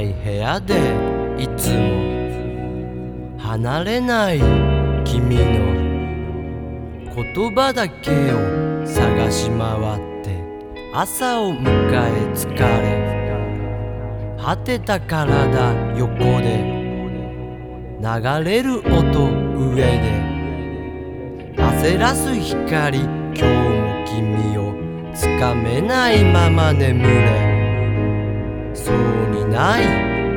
嫌でいつも離れない君の言葉だけを探し回って朝を迎え疲れ果てた体横で流れる音上で焦らす光今日も君をつかめないまま眠れ。そうない。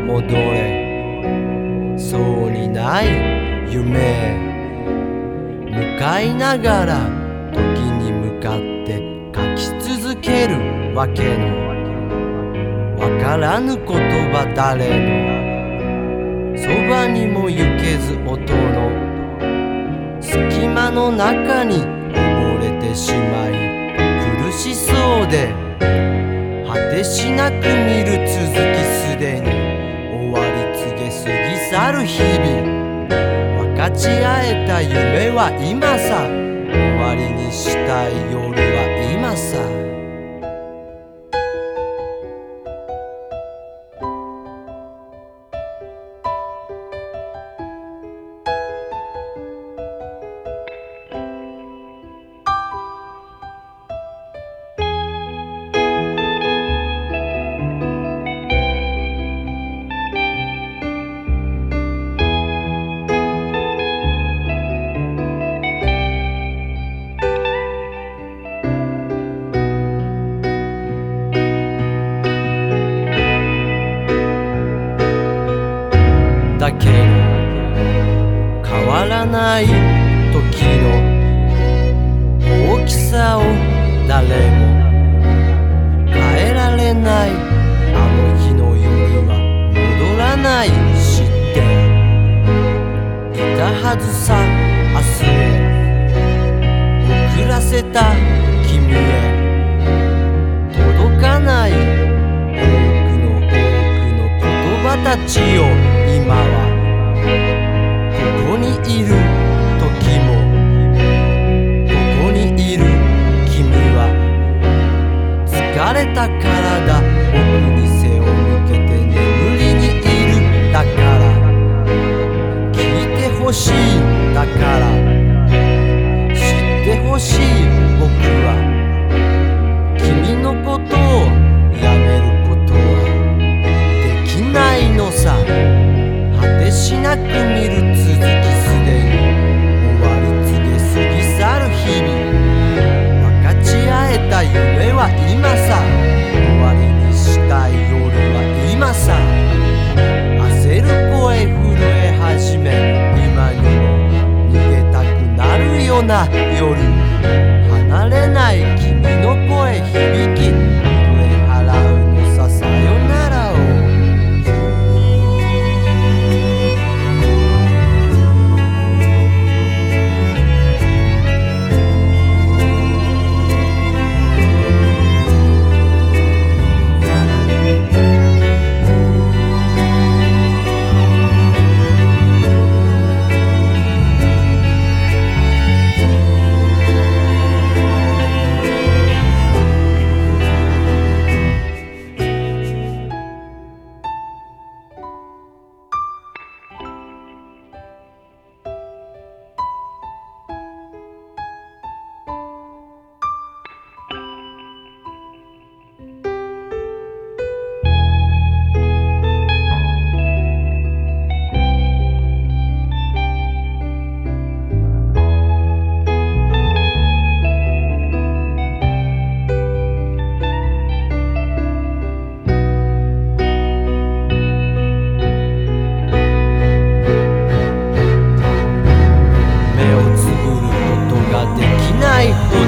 戻れ。そうにない夢。向かいながら時に向かって書き続けるわけの。わからぬ言葉誰のそばにも行けず音の。隙間の中に溺れてしまい苦しそうで果てしなく見る。ち合えた夢は今さ。終わりにしたい夜は今さ。ない時の大きさを誰も変えられないあの日の夜は戻らない知っていたはずさ明日へ。遅らせた君へ。届かない多くの多くの言葉たちを今はいる時もここにいる君は疲れた体僕に背を向けて眠りにいるだから。聞いてほしいだから。な夜。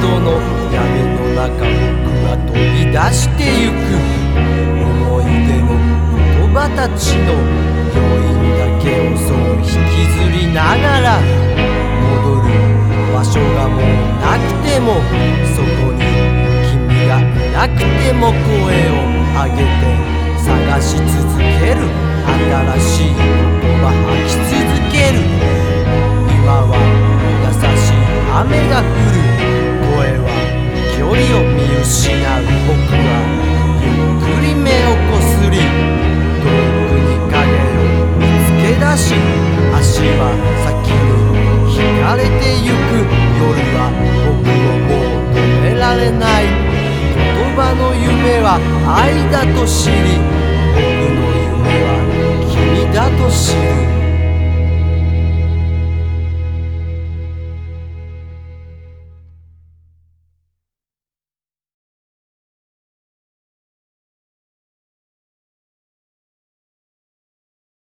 ないほどの闇の中僕は飛び出してゆく思い出の言葉たちの余韻だけをそう引きずりながら戻る場所がもうなくてもそこに君がいなくても声を上げて探し続ける新しい言葉吐き続ける今は優しい雨が降る失う僕はゆっくり目をこすり遠くに影を見つけ出し足は先に引かれてゆく夜は僕をもう止められない言葉の夢は愛だと知り僕の夢は君だと知る